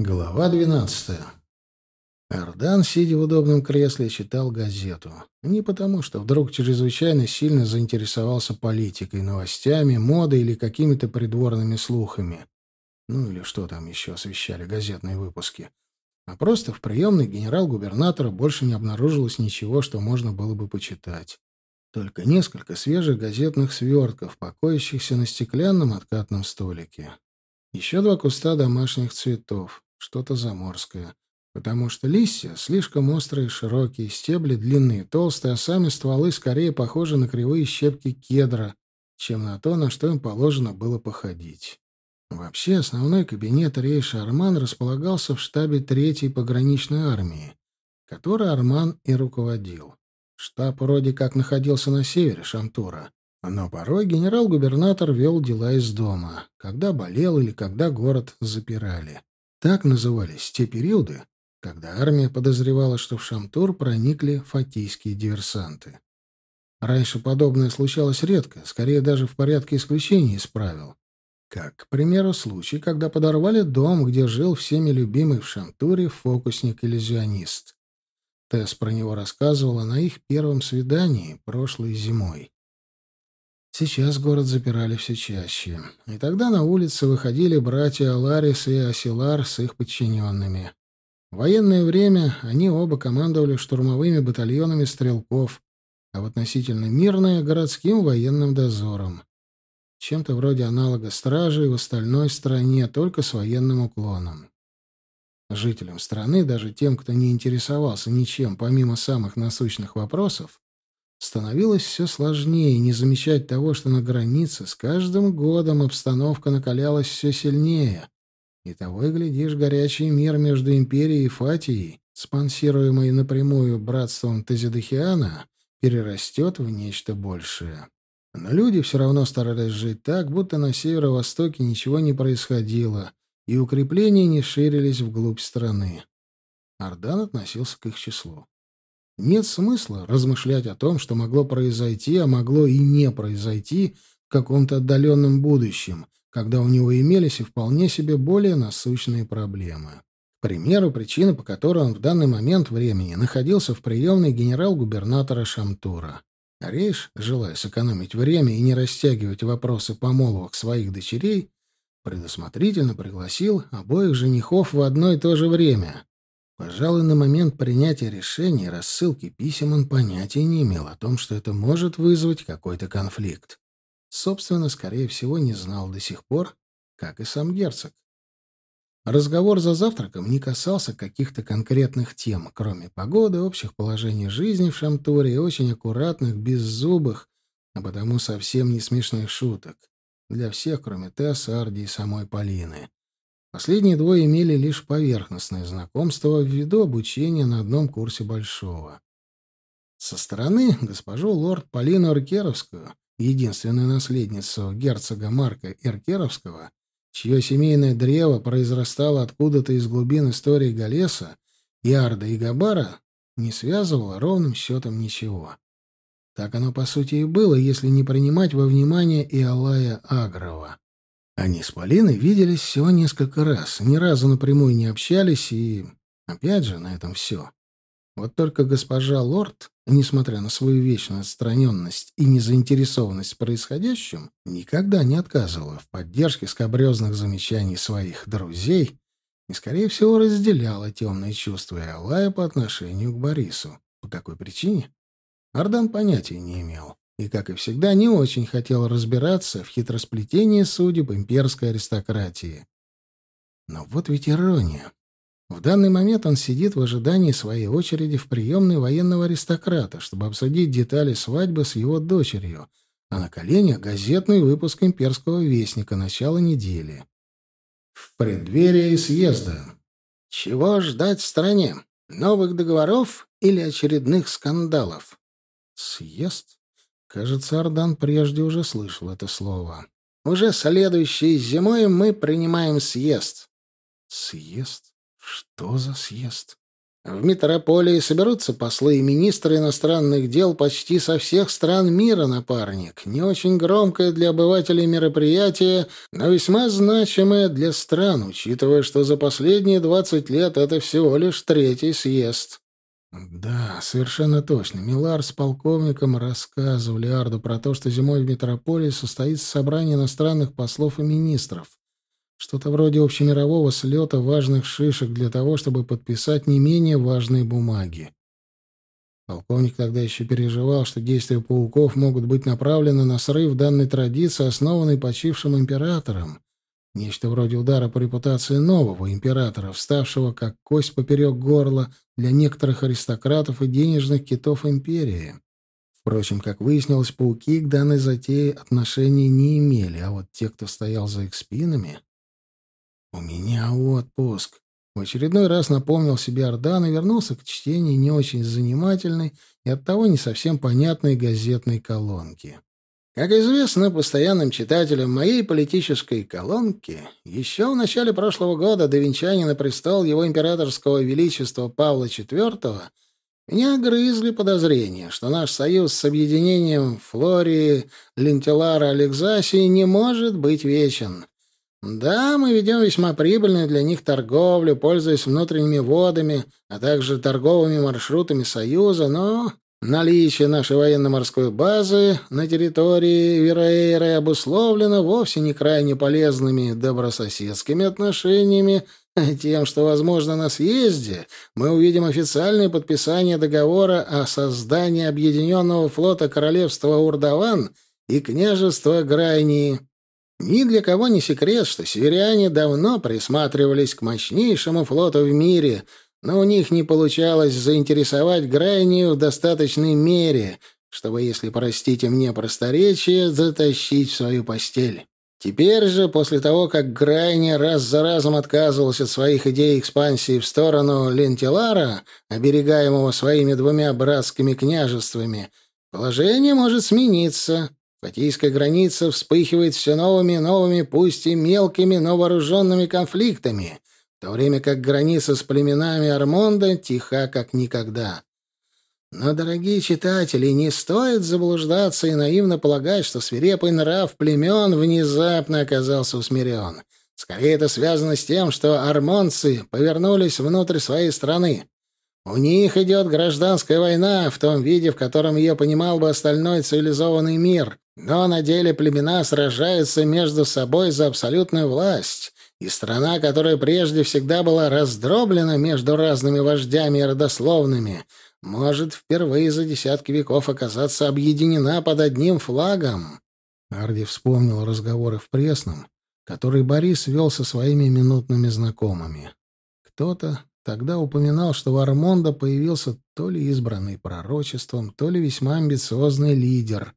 Глава двенадцатая. Ардан, сидя в удобном кресле, читал газету. Не потому, что вдруг чрезвычайно сильно заинтересовался политикой, новостями, модой или какими-то придворными слухами. Ну или что там еще освещали газетные выпуски. А просто в приемной генерал-губернатора больше не обнаружилось ничего, что можно было бы почитать. Только несколько свежих газетных свертков, покоящихся на стеклянном откатном столике. Еще два куста домашних цветов что-то заморское. Потому что листья слишком острые, широкие, стебли длинные, толстые, а сами стволы скорее похожи на кривые щепки кедра, чем на то, на что им положено было походить. Вообще, основной кабинет Рейша Арман располагался в штабе Третьей пограничной армии, которой Арман и руководил. Штаб вроде как находился на севере Шамтура, но порой генерал-губернатор вел дела из дома, когда болел или когда город запирали. Так назывались те периоды, когда армия подозревала, что в Шамтур проникли фатийские диверсанты. Раньше подобное случалось редко, скорее даже в порядке исключений из правил. Как, к примеру, случай, когда подорвали дом, где жил всеми любимый в Шамтуре фокусник-иллюзионист. Тесс про него рассказывала на их первом свидании прошлой зимой. Сейчас город запирали все чаще. И тогда на улицы выходили братья Аларис и Асилар с их подчиненными. В военное время они оба командовали штурмовыми батальонами стрелков, а в относительно мирное — городским военным дозором. Чем-то вроде аналога стражей в остальной стране, только с военным уклоном. Жителям страны, даже тем, кто не интересовался ничем помимо самых насущных вопросов, Становилось все сложнее не замечать того, что на границе с каждым годом обстановка накалялась все сильнее. И того и глядишь, горячий мир между Империей и Фатией, спонсируемый напрямую братством Тазидахиана, перерастет в нечто большее. Но люди все равно старались жить так, будто на северо-востоке ничего не происходило, и укрепления не ширились вглубь страны. Ардан относился к их числу. Нет смысла размышлять о том, что могло произойти, а могло и не произойти в каком-то отдаленном будущем, когда у него имелись и вполне себе более насущные проблемы. К примеру, причина, по которой он в данный момент времени находился в приемной генерал-губернатора Шамтура. Рейш, желая сэкономить время и не растягивать вопросы помолвок своих дочерей, предусмотрительно пригласил обоих женихов в одно и то же время, Пожалуй, на момент принятия решения и рассылки писем он понятия не имел о том, что это может вызвать какой-то конфликт. Собственно, скорее всего, не знал до сих пор, как и сам герцог. Разговор за завтраком не касался каких-то конкретных тем, кроме погоды, общих положений жизни в Шамтуре и очень аккуратных, беззубых, а потому совсем не смешных шуток. Для всех, кроме Тесса, Арди и самой Полины. Последние двое имели лишь поверхностное знакомство ввиду обучения на одном курсе Большого. Со стороны госпожу лорд Полину Эркеровскую, единственную наследницу герцога Марка Эркеровского, чье семейное древо произрастало откуда-то из глубин истории Галеса, Ярда и Габара, не связывало ровным счетом ничего. Так оно, по сути, и было, если не принимать во внимание и Алая Агрова. Они с Полиной виделись всего несколько раз, ни разу напрямую не общались, и... Опять же, на этом все. Вот только госпожа Лорд, несмотря на свою вечную отстраненность и незаинтересованность в происходящем, никогда не отказывала в поддержке скобрезных замечаний своих друзей и, скорее всего, разделяла темные чувства Алая по отношению к Борису. По какой причине? Ардан понятия не имел и, как и всегда, не очень хотел разбираться в хитросплетении судеб имперской аристократии. Но вот ведь ирония. В данный момент он сидит в ожидании своей очереди в приемной военного аристократа, чтобы обсудить детали свадьбы с его дочерью, а на коленях газетный выпуск имперского вестника начала недели. В преддверии съезда. Чего ждать стране? Новых договоров или очередных скандалов? Съезд? Кажется, Ардан прежде уже слышал это слово. «Уже следующей зимой мы принимаем съезд». «Съезд? Что за съезд?» В метрополии соберутся послы и министры иностранных дел почти со всех стран мира, напарник. Не очень громкое для обывателей мероприятие, но весьма значимое для стран, учитывая, что за последние двадцать лет это всего лишь третий съезд. Да, совершенно точно. Милар с полковником рассказывали Арду про то, что зимой в метрополии состоится собрание иностранных послов и министров. Что-то вроде общемирового слета важных шишек для того, чтобы подписать не менее важные бумаги. Полковник тогда еще переживал, что действия пауков могут быть направлены на срыв данной традиции, основанной почившим императором. Нечто вроде удара по репутации нового императора, вставшего как кость поперек горла для некоторых аристократов и денежных китов империи. Впрочем, как выяснилось, пауки к данной затее отношения не имели, а вот те, кто стоял за их спинами... «У меня отпуск», — в очередной раз напомнил себе Ордан и вернулся к чтению не очень занимательной и оттого не совсем понятной газетной колонки. Как известно постоянным читателям моей политической колонки, еще в начале прошлого года до венчания на престол его императорского величества Павла IV меня грызли подозрения, что наш союз с объединением Флории, Лентелара, Алексасии не может быть вечен, да, мы ведем весьма прибыльную для них торговлю, пользуясь внутренними водами, а также торговыми маршрутами Союза, но наличие нашей военно-морской базы на территории Вероэйры обусловлено вовсе не крайне полезными добрососедскими отношениями, а тем, что, возможно, на съезде мы увидим официальное подписание договора о создании Объединенного флота Королевства Урдаван и княжества Грайнии. Ни для кого не секрет, что северяне давно присматривались к мощнейшему флоту в мире, но у них не получалось заинтересовать Грайнию в достаточной мере, чтобы, если простите мне просторечие, затащить в свою постель. Теперь же, после того, как Грайни раз за разом отказывался от своих идей экспансии в сторону Лентилара, оберегаемого своими двумя братскими княжествами, положение может смениться. Фатийская граница вспыхивает все новыми и новыми, пусть и мелкими, но вооруженными конфликтами, в то время как граница с племенами Армонда тиха как никогда. Но, дорогие читатели, не стоит заблуждаться и наивно полагать, что свирепый нрав племен внезапно оказался усмирен. Скорее, это связано с тем, что армонцы повернулись внутрь своей страны. У них идет гражданская война в том виде, в котором ее понимал бы остальной цивилизованный мир, но на деле племена сражаются между собой за абсолютную власть, и страна, которая прежде всегда была раздроблена между разными вождями и родословными, может впервые за десятки веков оказаться объединена под одним флагом. Арди вспомнил разговоры в Пресном, который Борис вел со своими минутными знакомыми. Кто-то тогда упоминал, что в Армондо появился то ли избранный пророчеством, то ли весьма амбициозный лидер,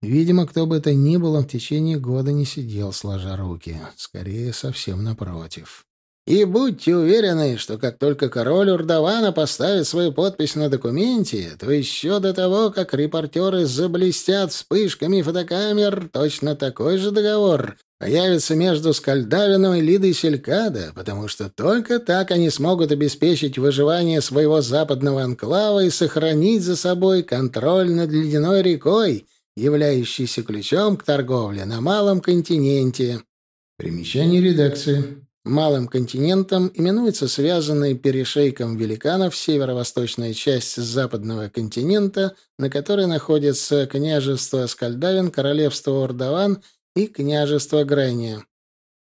Видимо, кто бы это ни был, он в течение года не сидел, сложа руки. Скорее, совсем напротив. И будьте уверены, что как только король Урдавана поставит свою подпись на документе, то еще до того, как репортеры заблестят вспышками фотокамер, точно такой же договор появится между Скальдавином и Лидой Селькада, потому что только так они смогут обеспечить выживание своего западного анклава и сохранить за собой контроль над ледяной рекой, являющийся ключом к торговле на малом континенте. Примечание редакции. Малым континентом именуется связанный перешейком великанов северо-восточная часть западного континента, на которой находятся княжество Скальдавин, королевство Ордаван и княжество Грайния.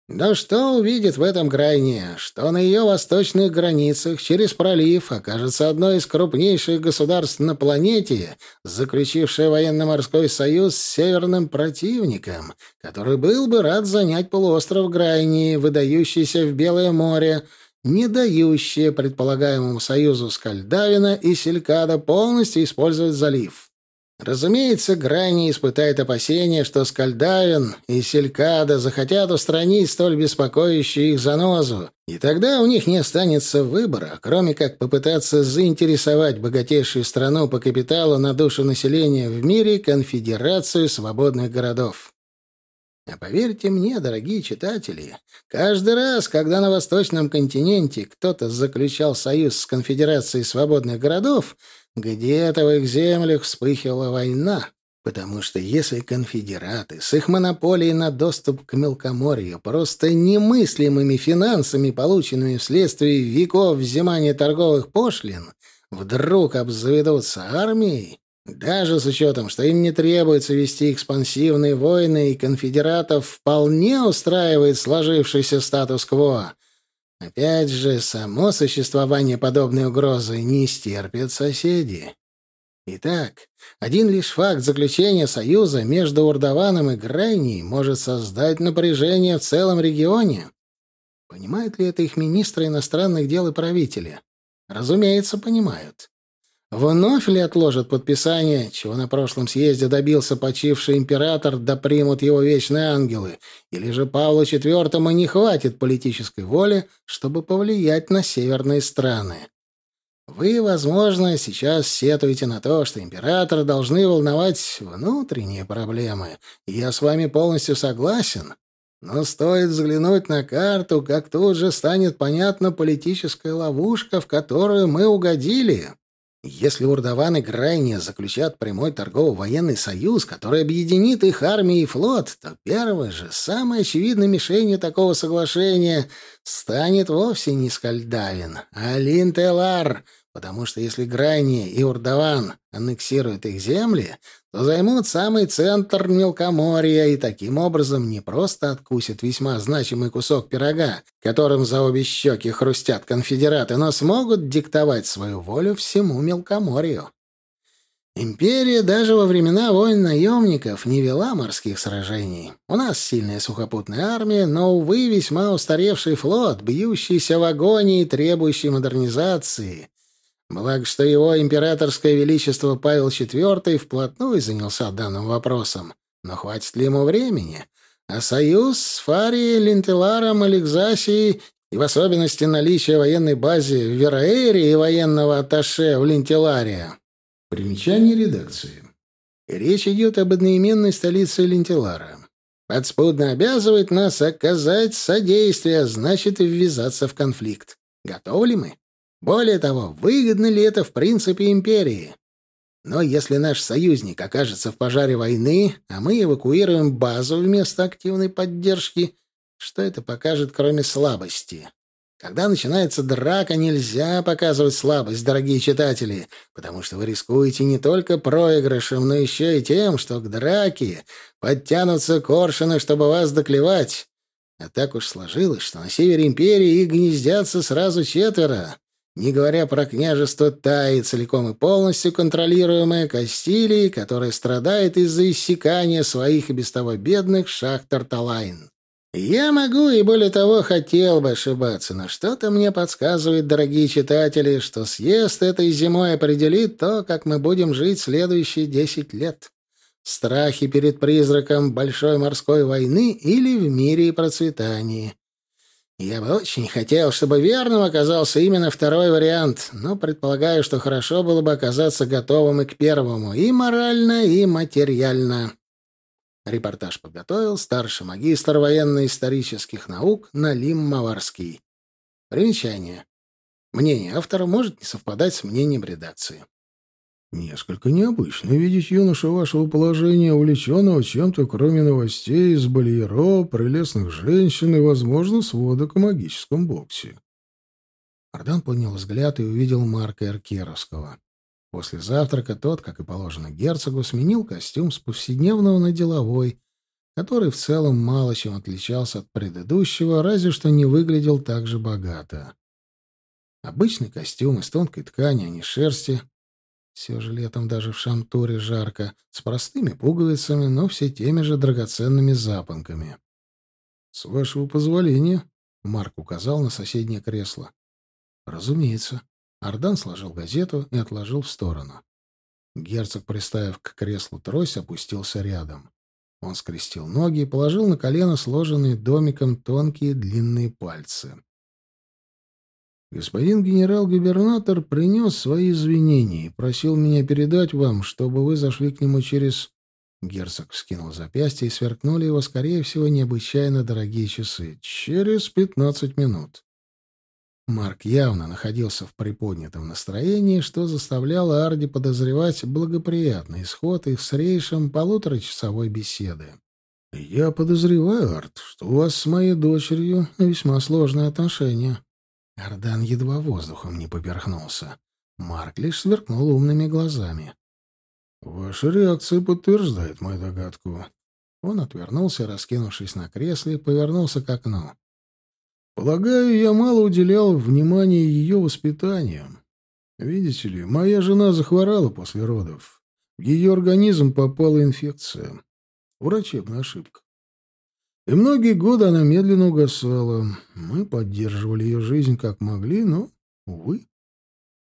Да что увидит в этом Грайне, что на ее восточных границах через пролив окажется одно из крупнейших государств на планете, заключившее военно-морской союз с северным противником, который был бы рад занять полуостров Грайни, выдающийся в Белое море, не дающее предполагаемому союзу Скальдавина и Селькада полностью использовать залив. Разумеется, Грани испытает опасения, что Скальдавин и Селькада захотят устранить столь беспокоящую их занозу, и тогда у них не останется выбора, кроме как попытаться заинтересовать богатейшую страну по капиталу на душу населения в мире Конфедерацию свободных городов. А поверьте мне, дорогие читатели, каждый раз, когда на Восточном континенте кто-то заключал союз с Конфедерацией свободных городов, где-то в их землях вспыхивала война, Потому что если конфедераты с их монополией на доступ к мелкоморью просто немыслимыми финансами, полученными вследствие веков взимания торговых пошлин, вдруг обзаведутся армией, даже с учетом, что им не требуется вести экспансивные войны, и конфедератов вполне устраивает сложившийся статус-кво, опять же, само существование подобной угрозы не стерпят соседи. Итак, один лишь факт заключения союза между Урдаваном и Грайней может создать напряжение в целом регионе. Понимают ли это их министры иностранных дел и правители? Разумеется, понимают. Вновь ли отложат подписание, чего на прошлом съезде добился почивший император, да примут его вечные ангелы, или же Павлу IV не хватит политической воли, чтобы повлиять на северные страны? Вы, возможно, сейчас сетуете на то, что императора должны волновать внутренние проблемы, я с вами полностью согласен. Но стоит взглянуть на карту, как тут же станет понятна политическая ловушка, в которую мы угодили. Если Урдаван и Грайне заключат прямой торгово-военный союз, который объединит их армии и флот, то первой же, самой очевидной мишенью такого соглашения станет вовсе не Скальдавин, а Линтелар, потому что если Грайни и Урдаван аннексируют их земли, то займут самый центр Мелкоморья и таким образом не просто откусят весьма значимый кусок пирога, которым за обе щеки хрустят конфедераты, но смогут диктовать свою волю всему Мелкоморью. Империя даже во времена войн наемников не вела морских сражений. У нас сильная сухопутная армия, но, увы, весьма устаревший флот, бьющийся в агонии и требующий модернизации. Благо, что его императорское величество Павел IV вплотную занялся данным вопросом. Но хватит ли ему времени? А союз с Фарией, Линтеларом и Ликзасией, и в особенности наличие военной базы в Вераэре и военного атташе в Линтеларе. Примечание редакции. Речь идет об одноименной столице Линтелара. Подспудно обязывает нас оказать содействие, значит, ввязаться в конфликт. Готовы ли мы? Более того, выгодно ли это в принципе империи? Но если наш союзник окажется в пожаре войны, а мы эвакуируем базу вместо активной поддержки, что это покажет, кроме слабости? Когда начинается драка, нельзя показывать слабость, дорогие читатели, потому что вы рискуете не только проигрышем, но еще и тем, что к драке подтянутся коршуны, чтобы вас доклевать. А так уж сложилось, что на севере империи их гнездятся сразу четверо не говоря про княжество Таи, целиком и полностью контролируемое Кастилией, которое страдает из-за иссякания своих и без того бедных шахт Тарталайн. Я могу и, более того, хотел бы ошибаться, но что-то мне подсказывает, дорогие читатели, что съезд этой зимой определит то, как мы будем жить следующие десять лет. В страхе перед призраком большой морской войны или в мире и процветании. Я бы очень хотел, чтобы верным оказался именно второй вариант, но предполагаю, что хорошо было бы оказаться готовым и к первому, и морально, и материально. Репортаж подготовил старший магистр военно-исторических наук Налим Маварский. Примечание. Мнение автора может не совпадать с мнением редакции. Несколько необычно видеть юношу вашего положения, увлеченного чем-то, кроме новостей из Бальеро, прелестных женщин и, возможно, сводок о магическом боксе. Ардан поднял взгляд и увидел Марка Эркеровского. После завтрака тот, как и положено герцогу, сменил костюм с повседневного на деловой, который в целом мало чем отличался от предыдущего, разве что не выглядел так же богато. Обычный костюм из тонкой ткани, а не шерсти, все же летом даже в Шамтуре жарко, с простыми пуговицами, но все теми же драгоценными запонками. — С вашего позволения, — Марк указал на соседнее кресло. — Разумеется. Ардан сложил газету и отложил в сторону. Герцог, приставив к креслу трость, опустился рядом. Он скрестил ноги и положил на колено сложенные домиком тонкие длинные пальцы. Господин генерал-губернатор принес свои извинения и просил меня передать вам, чтобы вы зашли к нему через Герцог вскинул запястье, и сверкнули его, скорее всего, необычайно дорогие часы. «Через пятнадцать минут». Марк явно находился в приподнятом настроении, что заставляло Арди подозревать благоприятный исход их с Рейшем полуторачасовой беседы. «Я подозреваю, Арт, что у вас с моей дочерью весьма сложные отношения». Ардан едва воздухом не поперхнулся. Марк лишь сверкнул умными глазами. «Ваша реакция подтверждает мою догадку». Он отвернулся, раскинувшись на кресле, и повернулся к окну. Полагаю, я мало уделял внимания ее воспитанию. Видите ли, моя жена захворала после родов. В ее организм попала инфекция. Врачебная ошибка. И многие годы она медленно угасала. Мы поддерживали ее жизнь как могли, но, увы,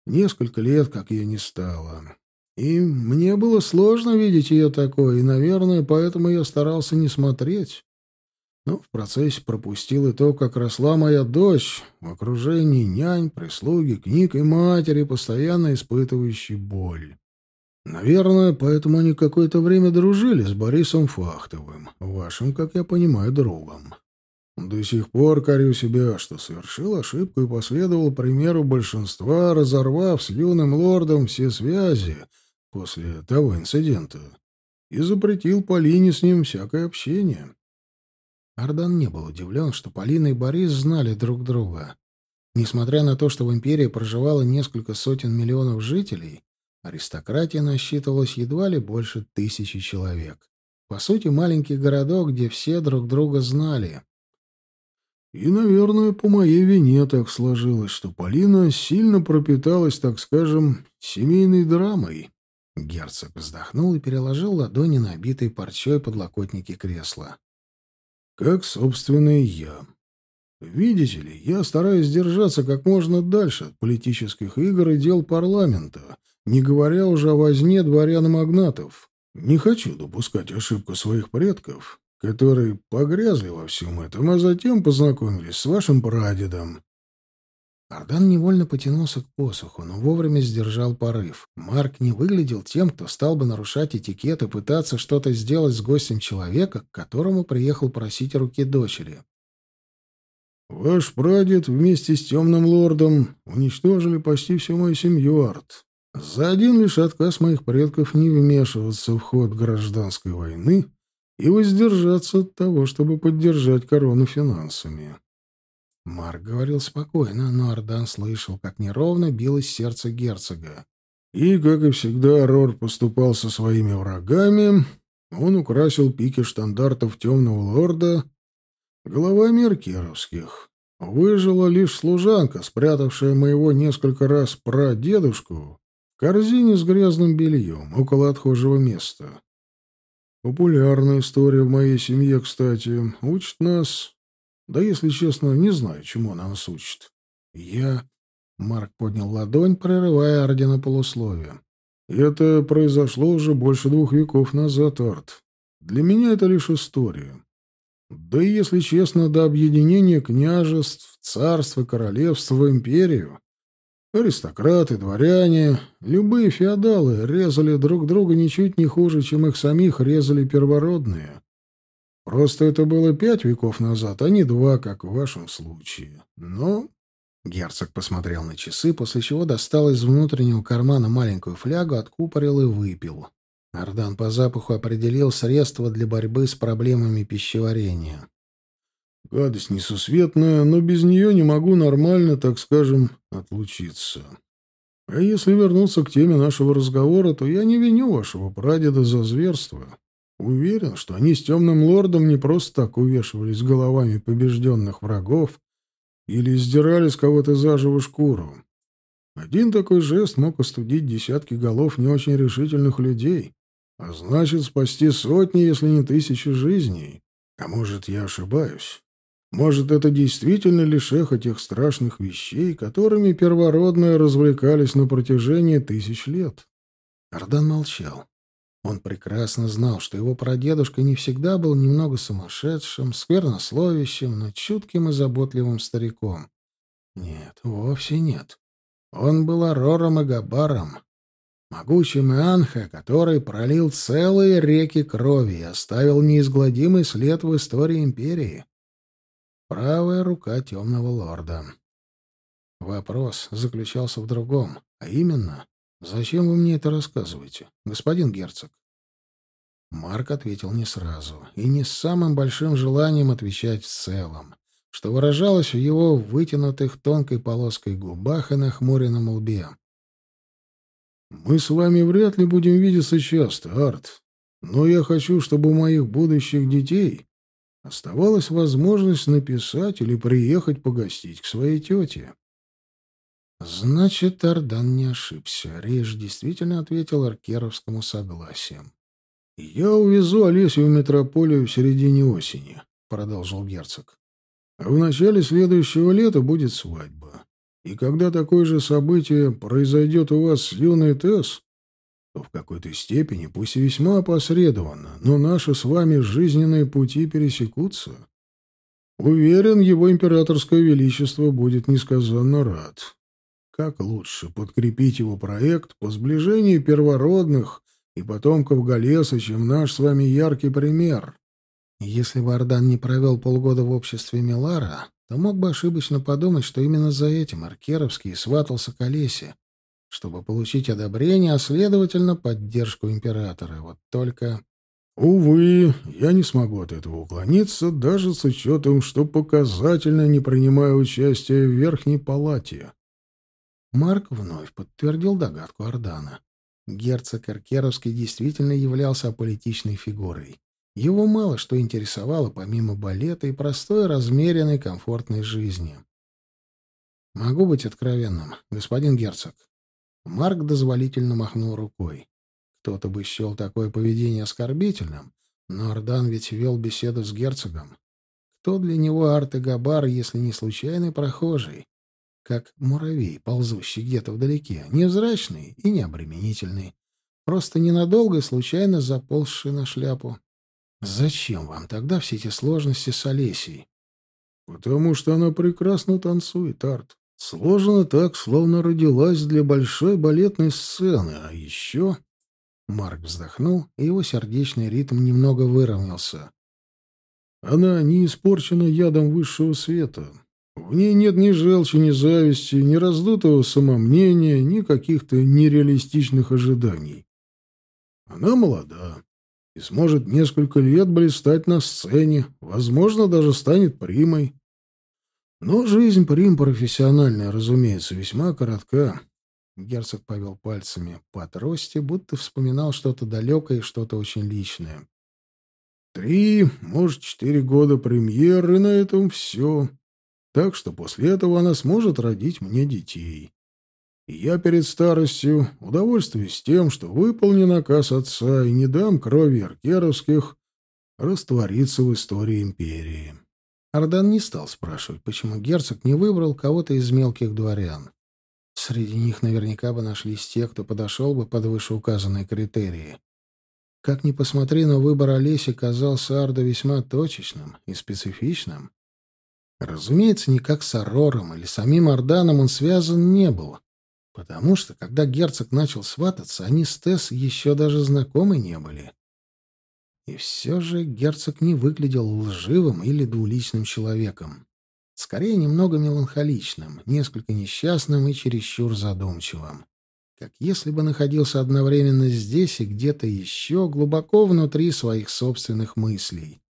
несколько лет, как ее не стало. И мне было сложно видеть ее такой, и, наверное, поэтому я старался не смотреть но в процессе пропустил и то, как росла моя дочь в окружении нянь, прислуги, книг и матери, постоянно испытывающей боль. Наверное, поэтому они какое-то время дружили с Борисом Фахтовым, вашим, как я понимаю, другом. До сих пор корю себя, что совершил ошибку и последовал примеру большинства, разорвав с юным лордом все связи после того инцидента, и запретил Полине с ним всякое общение. Ардан не был удивлен, что Полина и Борис знали друг друга. Несмотря на то, что в империи проживало несколько сотен миллионов жителей, аристократия насчитывалась едва ли больше тысячи человек. По сути, маленький городок, где все друг друга знали. И, наверное, по моей вине так сложилось, что Полина сильно пропиталась, так скажем, семейной драмой. Герцог вздохнул и переложил ладони на обитые парчой подлокотники кресла как, собственно, и я. Видите ли, я стараюсь держаться как можно дальше от политических игр и дел парламента, не говоря уже о возне дворян магнатов. Не хочу допускать ошибку своих предков, которые погрязли во всем этом, а затем познакомились с вашим прадедом. Ардан невольно потянулся к посоху, но вовремя сдержал порыв. Марк не выглядел тем, кто стал бы нарушать этикет и пытаться что-то сделать с гостем человека, к которому приехал просить руки дочери. «Ваш прадед вместе с темным лордом уничтожили почти всю мою семью, Арт. За один лишь отказ моих предков не вмешиваться в ход гражданской войны и воздержаться от того, чтобы поддержать корону финансами». Марк говорил спокойно, но Ардан слышал, как неровно билось сердце герцога. И, как и всегда, Рор поступал со своими врагами. Он украсил пики штандартов темного лорда головами аркеровских. Выжила лишь служанка, спрятавшая моего несколько раз прадедушку корзине с грязным бельем около отхожего места. Популярная история в моей семье, кстати, учит нас да, если честно, не знаю, чему она нас учит. Я... Марк поднял ладонь, прерывая Арди на полусловие. Это произошло уже больше двух веков назад, Арт. Для меня это лишь история. Да и, если честно, до объединения княжеств, царства, королевства, империю, аристократы, дворяне, любые феодалы резали друг друга ничуть не хуже, чем их самих резали первородные. Просто это было пять веков назад, а не два, как в вашем случае. Но...» Герцог посмотрел на часы, после чего достал из внутреннего кармана маленькую флягу, откупорил и выпил. Ардан по запаху определил средства для борьбы с проблемами пищеварения. «Гадость несусветная, но без нее не могу нормально, так скажем, отлучиться. А если вернуться к теме нашего разговора, то я не виню вашего прадеда за зверство. Уверен, что они с темным лордом не просто так увешивались головами побежденных врагов или издирали с кого-то заживо шкуру. Один такой жест мог остудить десятки голов не очень решительных людей, а значит спасти сотни, если не тысячи жизней. А может, я ошибаюсь? Может, это действительно лишь эхо тех страшных вещей, которыми первородные развлекались на протяжении тысяч лет? Ардан молчал. Он прекрасно знал, что его прадедушка не всегда был немного сумасшедшим, сквернословящим, но чутким и заботливым стариком. Нет, вовсе нет. Он был Арором и Габаром. Могучий Меанха, который пролил целые реки крови и оставил неизгладимый след в истории империи. Правая рука темного лорда. Вопрос заключался в другом, а именно, зачем вы мне это рассказываете, господин герцог? Марк ответил не сразу и не с самым большим желанием отвечать в целом, что выражалось в его вытянутых тонкой полоской губах и нахмуренном лбе. «Мы с вами вряд ли будем видеться часто, Арт, но я хочу, чтобы у моих будущих детей оставалась возможность написать или приехать погостить к своей тете». Значит, Ардан не ошибся. Рейш действительно ответил аркеровскому согласием. «Я увезу Олесю в метрополию в середине осени», — продолжил герцог. «А в начале следующего лета будет свадьба. И когда такое же событие произойдет у вас с юной Тесс, в какой-то степени, пусть и весьма опосредованно, но наши с вами жизненные пути пересекутся. Уверен, его императорское величество будет несказанно рад. Как лучше подкрепить его проект по сближению первородных и потомков Галеса, чем наш с вами яркий пример. Если бы Ардан не провел полгода в обществе Милара, то мог бы ошибочно подумать, что именно за этим Аркеровский сватался к Олесе, чтобы получить одобрение, а, следовательно, поддержку императора. Вот только... Увы, я не смогу от этого уклониться, даже с учетом, что показательно не принимаю участие в Верхней Палате. Марк вновь подтвердил догадку Ордана. Герцог Эркеровский действительно являлся аполитичной фигурой. Его мало что интересовало помимо балета и простой, размеренной, комфортной жизни. «Могу быть откровенным, господин герцог». Марк дозволительно махнул рукой. Кто-то бы счел такое поведение оскорбительным, но Ордан ведь вел беседу с герцогом. Кто для него Арт и Габар, если не случайный прохожий? как муравей, ползущий где-то вдалеке, невзрачный и необременительный, просто ненадолго и случайно заползший на шляпу. Зачем вам тогда все эти сложности с Олесей? Потому что она прекрасно танцует, Арт. Сложена так, словно родилась для большой балетной сцены, а еще... Марк вздохнул, и его сердечный ритм немного выровнялся. Она не испорчена ядом высшего света. В ней нет ни желчи, ни зависти, ни раздутого самомнения, ни каких-то нереалистичных ожиданий. Она молода и сможет несколько лет блистать на сцене, возможно, даже станет примой. Но жизнь прим профессиональная, разумеется, весьма коротка. Герцог повел пальцами по трости, будто вспоминал что-то далекое и что-то очень личное. Три, может, четыре года премьеры, на этом все. Так что после этого она сможет родить мне детей. И я перед старостью удовольствуюсь тем, что выполню наказ отца и не дам крови аркеровских раствориться в истории империи. Ардан не стал спрашивать, почему герцог не выбрал кого-то из мелких дворян. Среди них наверняка бы нашлись те, кто подошел бы под вышеуказанные критерии. Как ни посмотри, но выбор Олеси казался Арду весьма точечным и специфичным. Разумеется, никак с Арором или самим Орданом он связан не был, потому что, когда герцог начал свататься, они с Тесс еще даже знакомы не были. И все же герцог не выглядел лживым или двуличным человеком. Скорее, немного меланхоличным, несколько несчастным и чересчур задумчивым. Как если бы находился одновременно здесь и где-то еще, глубоко внутри своих собственных мыслей.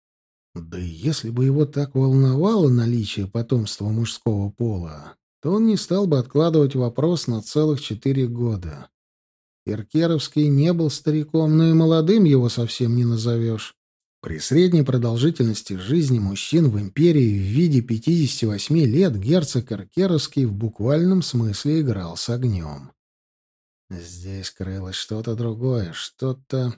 Да и если бы его так волновало наличие потомства мужского пола, то он не стал бы откладывать вопрос на целых четыре года. Иркеровский не был стариком, но и молодым его совсем не назовешь. При средней продолжительности жизни мужчин в империи в виде 58 лет герцог Иркеровский в буквальном смысле играл с огнем. Здесь крылось что-то другое, что-то...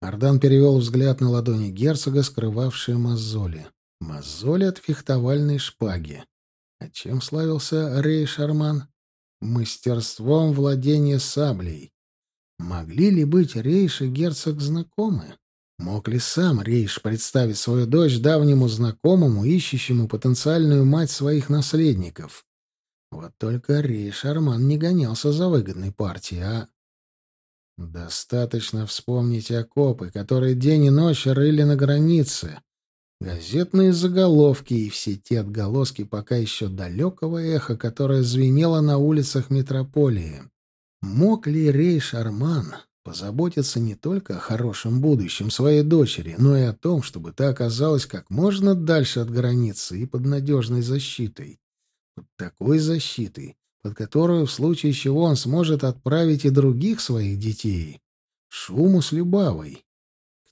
Ардан перевел взгляд на ладони герцога, скрывавшие мозоли. Мозоли от фехтовальной шпаги. А чем славился Рей Шарман? Мастерством владения саблей. Могли ли быть Рейш и герцог знакомы? Мог ли сам Рейш представить свою дочь давнему знакомому, ищущему потенциальную мать своих наследников? Вот только Рей Шарман не гонялся за выгодной партией, а Достаточно вспомнить окопы, которые день и ночь рыли на границе. Газетные заголовки и все те отголоски пока еще далекого эха, которое звенело на улицах метрополии. Мог ли Рей Шарман позаботиться не только о хорошем будущем своей дочери, но и о том, чтобы та оказалась как можно дальше от границы и под надежной защитой? Под такой защитой, под которую в случае чего он сможет отправить и других своих детей. Шуму с Любавой.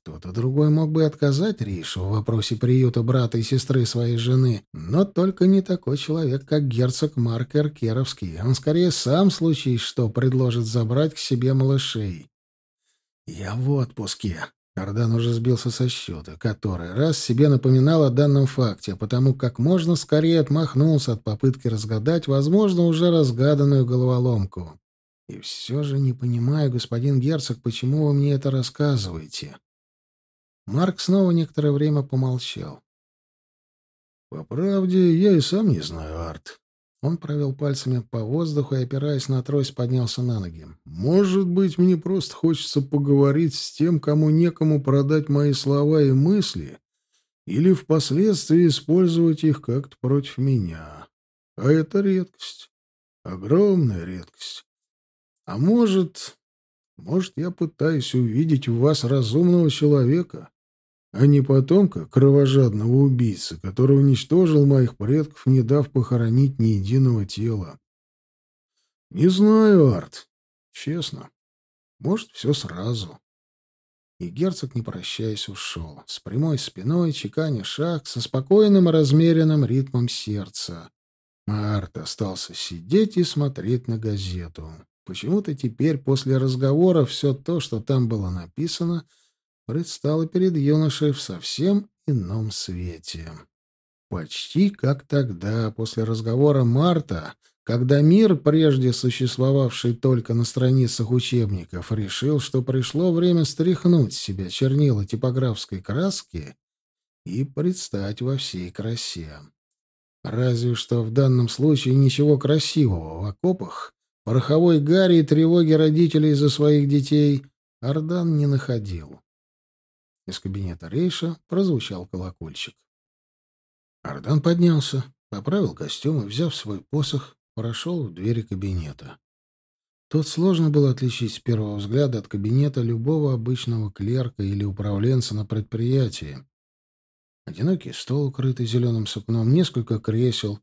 Кто-то другой мог бы отказать Ришу в вопросе приюта брата и сестры своей жены, но только не такой человек, как герцог Марк Эркеровский. Он скорее сам, случись что, предложит забрать к себе малышей. «Я в отпуске», Кардан уже сбился со счета, который раз себе напоминал о данном факте, а потому как можно скорее отмахнулся от попытки разгадать, возможно, уже разгаданную головоломку. И все же не понимаю, господин герцог, почему вы мне это рассказываете. Марк снова некоторое время помолчал. «По правде, я и сам не знаю, Арт. Он провел пальцами по воздуху и, опираясь на трость, поднялся на ноги. «Может быть, мне просто хочется поговорить с тем, кому некому продать мои слова и мысли, или впоследствии использовать их как-то против меня. А это редкость. Огромная редкость. А может... Может, я пытаюсь увидеть в вас разумного человека, а не потомка кровожадного убийцы, который уничтожил моих предков, не дав похоронить ни единого тела. Не знаю, Арт. Честно. Может, все сразу. И герцог, не прощаясь, ушел, с прямой спиной, чеканя шаг, со спокойным и размеренным ритмом сердца. Арт остался сидеть и смотреть на газету. Почему-то теперь, после разговора, все то, что там было написано — предстала перед юношей в совсем ином свете. Почти как тогда, после разговора Марта, когда мир, прежде существовавший только на страницах учебников, решил, что пришло время стряхнуть с себя чернила типографской краски и предстать во всей красе. Разве что в данном случае ничего красивого в окопах, пороховой гари и тревоги родителей за своих детей Ардан не находил. Из кабинета Рейша прозвучал колокольчик. Ардан поднялся, поправил костюм и, взяв свой посох, прошел в двери кабинета. Тут сложно было отличить с первого взгляда от кабинета любого обычного клерка или управленца на предприятии. Одинокий стол, укрытый зеленым сукном, несколько кресел,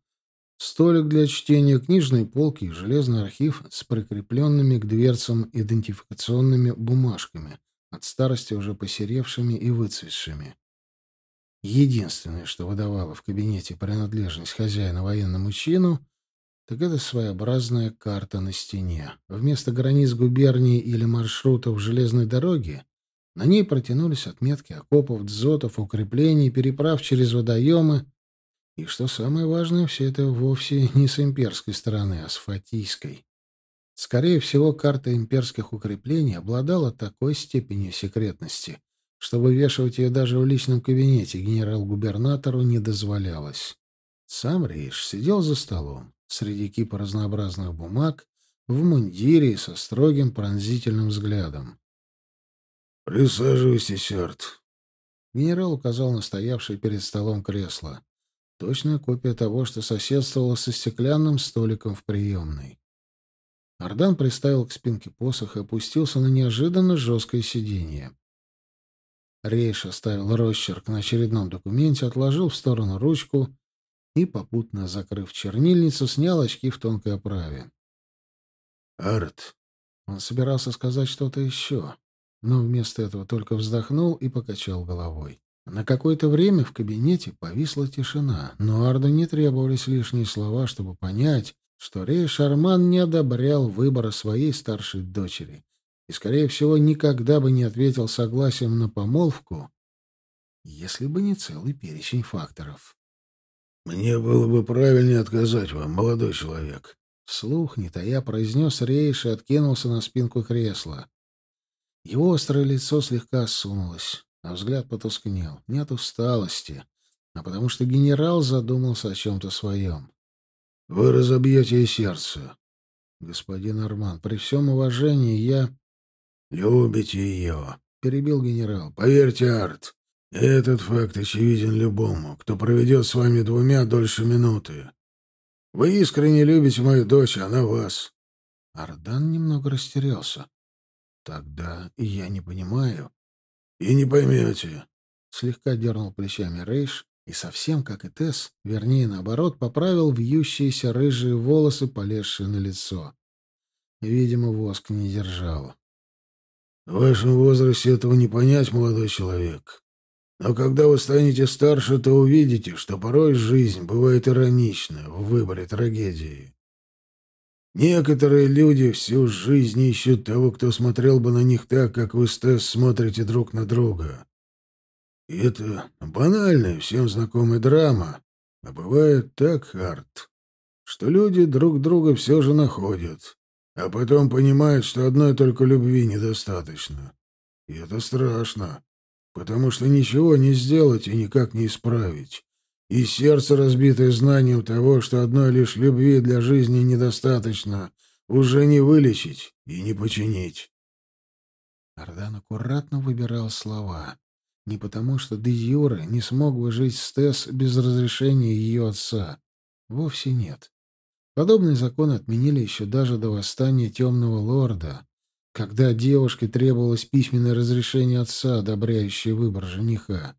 столик для чтения, книжные полки и железный архив с прикрепленными к дверцам идентификационными бумажками, от старости уже посеревшими и выцветшими. Единственное, что выдавало в кабинете принадлежность хозяина военному чину, так это своеобразная карта на стене. Вместо границ губернии или маршрутов железной дороги на ней протянулись отметки окопов, дзотов, укреплений, переправ через водоемы. И, что самое важное, все это вовсе не с имперской стороны, а с фатийской. Скорее всего, карта имперских укреплений обладала такой степенью секретности, чтобы вешать ее даже в личном кабинете генерал-губернатору не дозволялось. Сам Рейш сидел за столом, среди кипа разнообразных бумаг, в мундире со строгим пронзительным взглядом. «Присаживайтесь, Арт». Генерал указал на стоявшее перед столом кресло. Точная копия того, что соседствовало со стеклянным столиком в приемной. Ардан приставил к спинке посох и опустился на неожиданно жесткое сиденье. Рейш оставил росчерк на очередном документе, отложил в сторону ручку и, попутно закрыв чернильницу, снял очки в тонкой оправе. «Арт!» Он собирался сказать что-то еще, но вместо этого только вздохнул и покачал головой. На какое-то время в кабинете повисла тишина, но Арду не требовались лишние слова, чтобы понять, что Рей Шарман не одобрял выбора своей старшей дочери и, скорее всего, никогда бы не ответил согласием на помолвку, если бы не целый перечень факторов. «Мне было бы правильнее отказать вам, молодой человек», — вслух, не тая, произнес Рейш и откинулся на спинку кресла. Его острое лицо слегка осунулось, а взгляд потускнел. Нет усталости, а потому что генерал задумался о чем-то своем. Вы разобьете ей сердце. Господин Арман, при всем уважении я... Любите ее, — перебил генерал. Поверьте, Арт, этот факт очевиден любому, кто проведет с вами двумя дольше минуты. Вы искренне любите мою дочь, она вас. Ардан немного растерялся. Тогда я не понимаю. И не поймете. Слегка дернул плечами Рейш и совсем, как и Тесс, вернее, наоборот, поправил вьющиеся рыжие волосы, полезшие на лицо. Видимо, воск не держал. — В вашем возрасте этого не понять, молодой человек. Но когда вы станете старше, то увидите, что порой жизнь бывает иронична в выборе трагедии. Некоторые люди всю жизнь ищут того, кто смотрел бы на них так, как вы с Тесс смотрите друг на друга. И это банальная, всем знакомая драма. А бывает так, Харт, что люди друг друга все же находят, а потом понимают, что одной только любви недостаточно. И это страшно, потому что ничего не сделать и никак не исправить. И сердце, разбитое знанием того, что одной лишь любви для жизни недостаточно, уже не вылечить и не починить. Ардан аккуратно выбирал слова. Не потому, что де Юре не смог бы жить с Тесс без разрешения ее отца. Вовсе нет. Подобный закон отменили еще даже до восстания Темного Лорда, когда девушке требовалось письменное разрешение отца, одобряющее выбор жениха.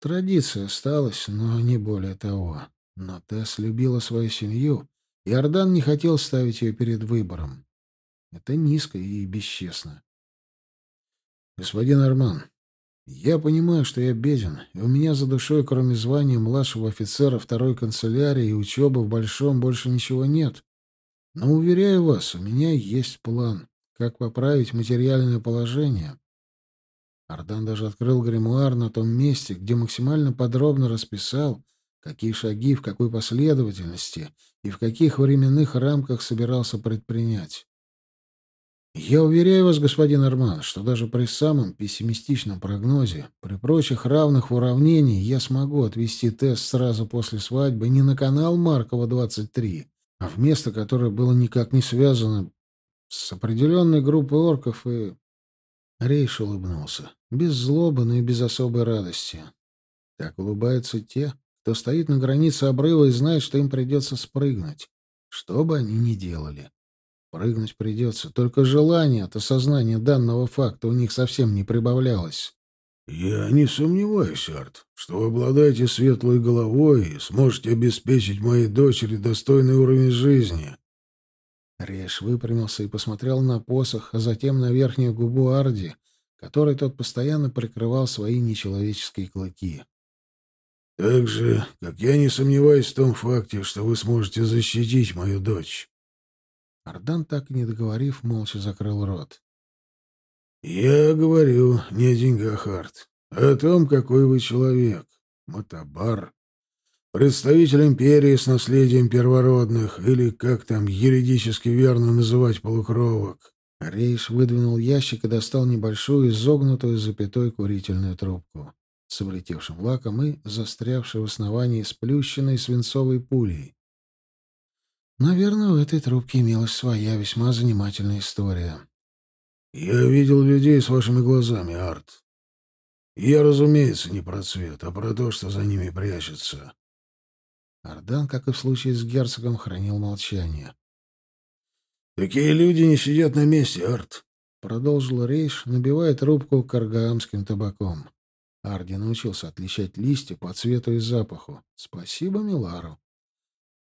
Традиция осталась, но не более того. Но Тесс любила свою семью, и Ордан не хотел ставить ее перед выбором. Это низко и бесчестно. «Господин Арман, я понимаю, что я беден, и у меня за душой, кроме звания младшего офицера второй канцелярии и учебы в Большом, больше ничего нет. Но, уверяю вас, у меня есть план, как поправить материальное положение. Ардан даже открыл гримуар на том месте, где максимально подробно расписал, какие шаги, в какой последовательности и в каких временных рамках собирался предпринять. Я уверяю вас, господин Арман, что даже при самом пессимистичном прогнозе, при прочих равных в уравнении, я смогу отвести тест сразу после свадьбы не на канал Маркова-23, а в место, которое было никак не связано с определенной группой орков и... Рейш улыбнулся. Без злобы, но и без особой радости. Так улыбаются те, кто стоит на границе обрыва и знает, что им придется спрыгнуть, что бы они ни делали. Прыгнуть придется, только желание от осознания данного факта у них совсем не прибавлялось. «Я не сомневаюсь, Арт, что вы обладаете светлой головой и сможете обеспечить моей дочери достойный уровень жизни». Реш выпрямился и посмотрел на посох, а затем на верхнюю губу Арди, которой тот постоянно прикрывал свои нечеловеческие клыки. «Так же, как я не сомневаюсь в том факте, что вы сможете защитить мою дочь». Ардан, так и не договорив, молча закрыл рот. «Я говорю не о деньгах, Арт, а о том, какой вы человек. Матабар. Представитель империи с наследием первородных, или как там юридически верно называть полукровок». Рейш выдвинул ящик и достал небольшую, изогнутую запятой курительную трубку с облетевшим лаком и застрявшей в основании сплющенной свинцовой пулей. Наверное, у этой трубки имелась своя весьма занимательная история. «Я видел людей с вашими глазами, Арт. я, разумеется, не про цвет, а про то, что за ними прячется». Ардан, как и в случае с герцогом, хранил молчание. «Такие люди не сидят на месте, Арт», — продолжил Рейш, набивая трубку каргаамским табаком. Арди научился отличать листья по цвету и запаху. Спасибо Милару.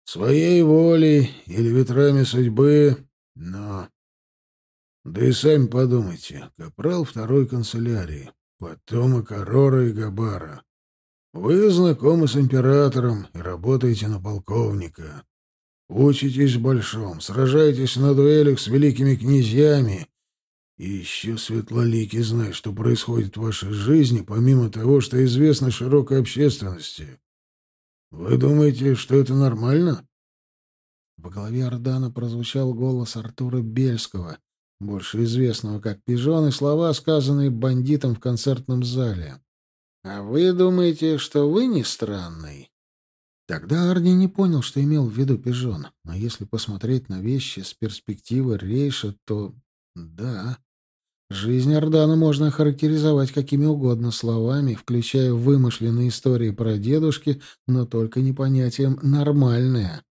Своей волей или ветрами судьбы, но... Да и сами подумайте, капрал второй канцелярии, потомок Арора и Габара. Вы знакомы с императором и работаете на полковника. Учитесь в большом, сражаетесь на дуэлях с великими князьями. И еще светлоликий знает, что происходит в вашей жизни, помимо того, что известно широкой общественности. Вы думаете, что это нормально? В голове Ордана прозвучал голос Артура Бельского, больше известного как «Пижон», и слова, сказанные бандитом в концертном зале. «А вы думаете, что вы не странный?» Тогда Арни не понял, что имел в виду Пижон, но если посмотреть на вещи с перспективы Рейша, то да, Жизнь Ордана можно охарактеризовать какими угодно словами, включая вымышленные истории про дедушки, но только не понятием «нормальное»,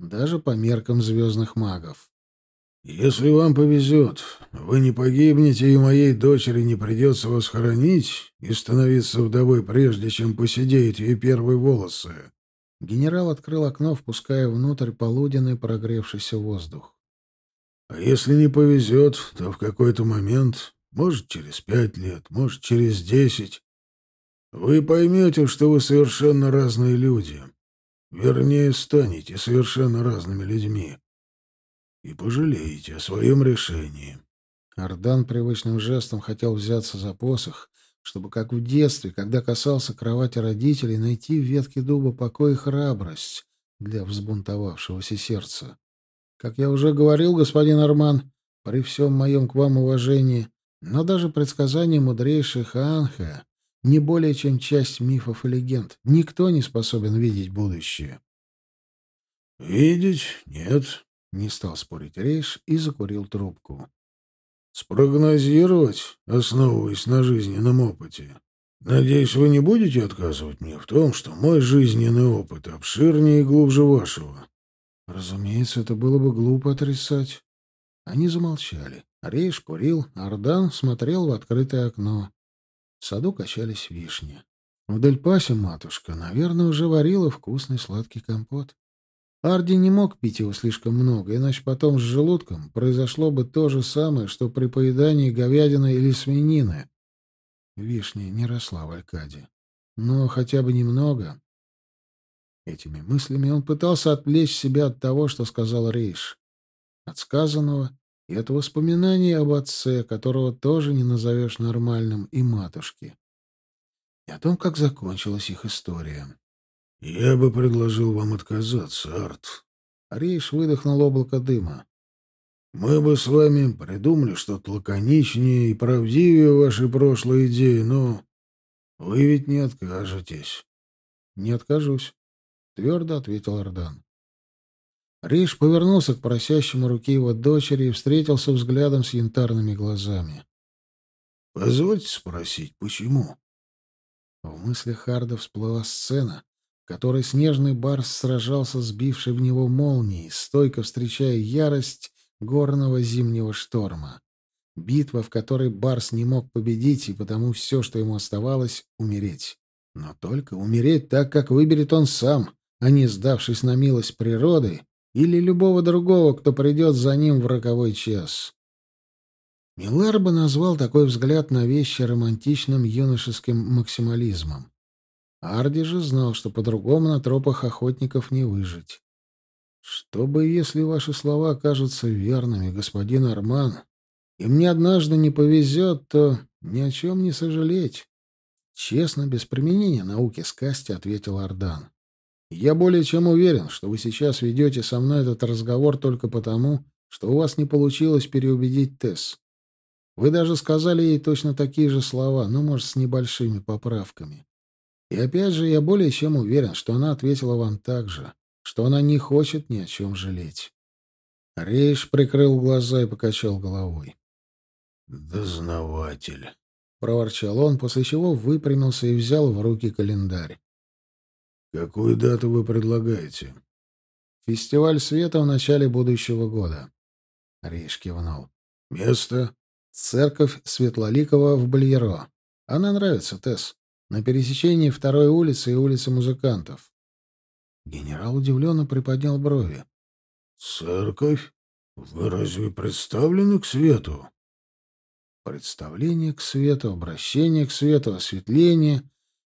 даже по меркам звездных магов. «Если вам повезет, вы не погибнете, и моей дочери не придется вас хоронить и становиться вдовой, прежде чем посидеют ее первые волосы». Генерал открыл окно, впуская внутрь полуденный прогревшийся воздух. А если не повезет, то в какой-то момент, может, через пять лет, может, через десять, вы поймете, что вы совершенно разные люди. Вернее, станете совершенно разными людьми. И пожалеете о своем решении. Ардан привычным жестом хотел взяться за посох, чтобы, как в детстве, когда касался кровати родителей, найти в ветке дуба покой и храбрость для взбунтовавшегося сердца. Как я уже говорил, господин Арман, при всем моем к вам уважении, но даже предсказания мудрейших Анха не более чем часть мифов и легенд. Никто не способен видеть будущее. «Видеть? Нет», — не стал спорить Рейш и закурил трубку. «Спрогнозировать, основываясь на жизненном опыте. Надеюсь, вы не будете отказывать мне в том, что мой жизненный опыт обширнее и глубже вашего. Разумеется, это было бы глупо отрицать. Они замолчали. Рейш курил, Ардан смотрел в открытое окно. В саду качались вишни. В Дельпасе матушка, наверное, уже варила вкусный сладкий компот. Арди не мог пить его слишком много, иначе потом с желудком произошло бы то же самое, что при поедании говядины или свинины. Вишня не росла в Алькаде. Но хотя бы немного. Этими мыслями он пытался отвлечь себя от того, что сказал Рейш. От сказанного и от воспоминаний об отце, которого тоже не назовешь нормальным, и матушке. И о том, как закончилась их история. «Я бы предложил вам отказаться, Арт». Рейш выдохнул облако дыма. «Мы бы с вами придумали что-то лаконичнее и правдивее вашей прошлой идеи, но вы ведь не откажетесь». «Не откажусь». — твердо ответил Ардан. Риш повернулся к просящему руки его дочери и встретился взглядом с янтарными глазами. — Позвольте спросить, почему? В мыслях Харда всплыла сцена, в которой снежный барс сражался с бившей в него молнией, стойко встречая ярость горного зимнего шторма. Битва, в которой Барс не мог победить, и потому все, что ему оставалось — умереть. Но только умереть так, как выберет он сам, не сдавшись на милость природы или любого другого, кто придет за ним в роковой час. Милар бы назвал такой взгляд на вещи романтичным юношеским максимализмом. Арди же знал, что по-другому на тропах охотников не выжить. Что бы, если ваши слова окажутся верными, господин Арман, и мне однажды не повезет, то ни о чем не сожалеть. Честно, без применения науки сказки, ответил Ардан. Я более чем уверен, что вы сейчас ведете со мной этот разговор только потому, что у вас не получилось переубедить Тесс. Вы даже сказали ей точно такие же слова, но, может, с небольшими поправками. И опять же, я более чем уверен, что она ответила вам так же, что она не хочет ни о чем жалеть. Рейш прикрыл глаза и покачал головой. «Дознаватель», — проворчал он, после чего выпрямился и взял в руки календарь. Какую дату вы предлагаете? Фестиваль света в начале будущего года. Рейш кивнул. Место? Церковь Светлоликова в Бальеро. Она нравится, Тесс. На пересечении второй улицы и улицы музыкантов. Генерал удивленно приподнял брови. «Церковь? Вы разве представлены к свету?» Представление к свету, обращение к свету, осветление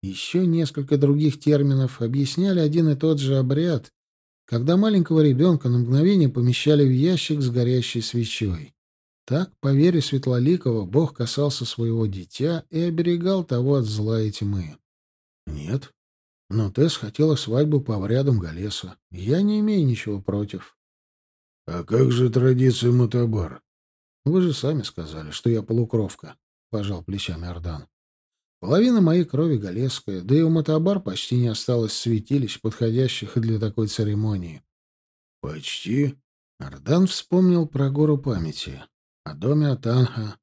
еще несколько других терминов объясняли один и тот же обряд, когда маленького ребенка на мгновение помещали в ящик с горящей свечой. Так, по вере Светлоликова, Бог касался своего дитя и оберегал того от зла и тьмы. Нет, но Тесс хотела свадьбу по обрядам Галеса. Я не имею ничего против. — А как же традиция Мутабар? — Вы же сами сказали, что я полукровка, — пожал плечами Ордан. Половина моей крови галесская, да и у Матабар почти не осталось святилищ, подходящих для такой церемонии. Почти? Ардан вспомнил про гору памяти, о доме Атанха.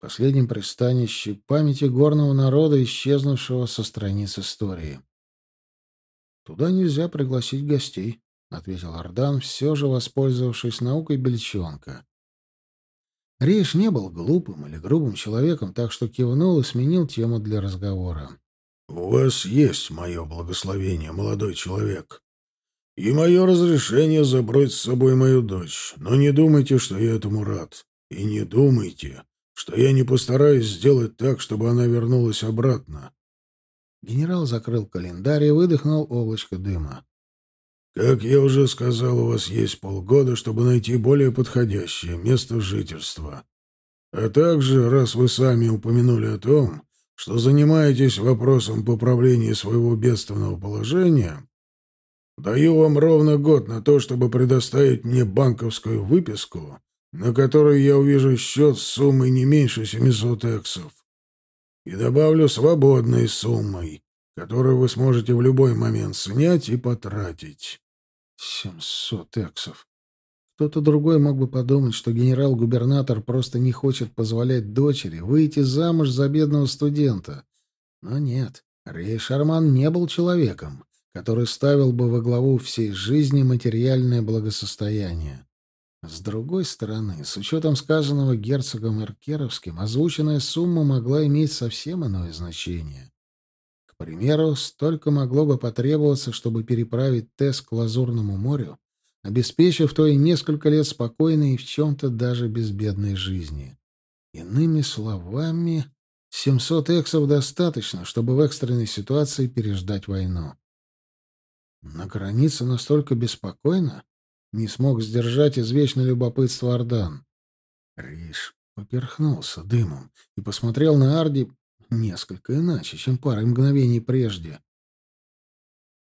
последнем пристанище памяти горного народа, исчезнувшего со страниц истории. «Туда нельзя пригласить гостей», — ответил Ардан, все же воспользовавшись наукой Бельчонка. Рейш не был глупым или грубым человеком, так что кивнул и сменил тему для разговора. «У вас есть мое благословение, молодой человек, и мое разрешение забрать с собой мою дочь, но не думайте, что я этому рад, и не думайте, что я не постараюсь сделать так, чтобы она вернулась обратно». Генерал закрыл календарь и выдохнул облачко дыма. Как я уже сказал, у вас есть полгода, чтобы найти более подходящее место жительства. А также, раз вы сами упомянули о том, что занимаетесь вопросом поправления своего бедственного положения, даю вам ровно год на то, чтобы предоставить мне банковскую выписку, на которой я увижу счет с суммой не меньше 700 эксов, и добавлю свободной суммой, которую вы сможете в любой момент снять и потратить. Семьсот эксов. Кто-то другой мог бы подумать, что генерал-губернатор просто не хочет позволять дочери выйти замуж за бедного студента. Но нет, Рей Шарман не был человеком, который ставил бы во главу всей жизни материальное благосостояние. С другой стороны, с учетом сказанного герцогом Эркеровским, озвученная сумма могла иметь совсем иное значение примеру, столько могло бы потребоваться, чтобы переправить Тесс к Лазурному морю, обеспечив то и несколько лет спокойной и в чем-то даже безбедной жизни. Иными словами, 700 эксов достаточно, чтобы в экстренной ситуации переждать войну. На границе настолько беспокойно, не смог сдержать извечное любопытство Ордан. Риш поперхнулся дымом и посмотрел на Арди несколько иначе, чем парой мгновений прежде.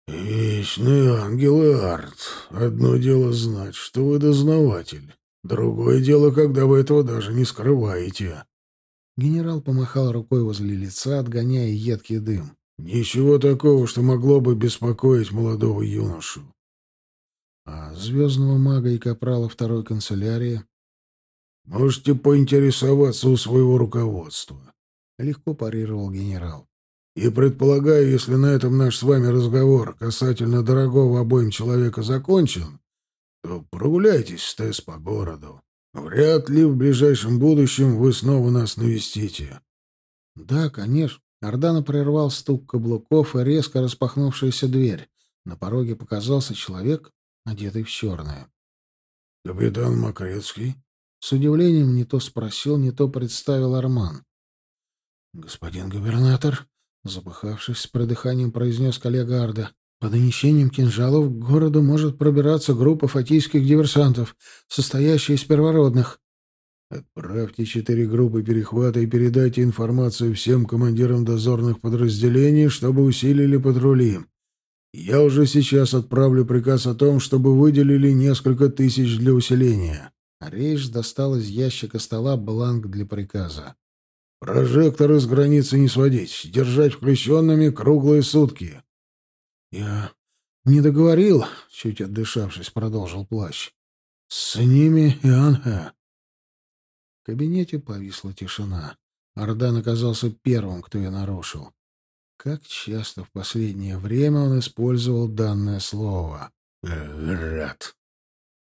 «Вечный ангел Арт, одно дело знать, что вы дознаватель, другое дело, когда вы этого даже не скрываете». Генерал помахал рукой возле лица, отгоняя едкий дым. «Ничего такого, что могло бы беспокоить молодого юношу». «А звездного мага и капрала второй канцелярии?» «Можете поинтересоваться у своего руководства. — легко парировал генерал. «И предполагаю, если на этом наш с вами разговор касательно дорогого обоим человека закончен, то прогуляйтесь с по городу. Вряд ли в ближайшем будущем вы снова нас навестите». «Да, конечно». Ордана прервал стук каблуков и резко распахнувшаяся дверь. На пороге показался человек, одетый в черное. «Капитан Макрецкий?» С удивлением не то спросил, не то представил Арман. «Господин губернатор», — запыхавшись с придыханием, произнес коллега Арда, «по донесениям кинжалов к городу может пробираться группа фатийских диверсантов, состоящая из первородных». «Отправьте четыре группы перехвата и передайте информацию всем командирам дозорных подразделений, чтобы усилили патрули. Я уже сейчас отправлю приказ о том, чтобы выделили несколько тысяч для усиления». Рейш достал из ящика стола бланк для приказа. Прожекторы с границы не сводить, держать включенными круглые сутки. Я не договорил, чуть отдышавшись, продолжил плащ. С ними и Анха. В кабинете повисла тишина. Ардан оказался первым, кто ее нарушил. Как часто в последнее время он использовал данное слово. «Рад»,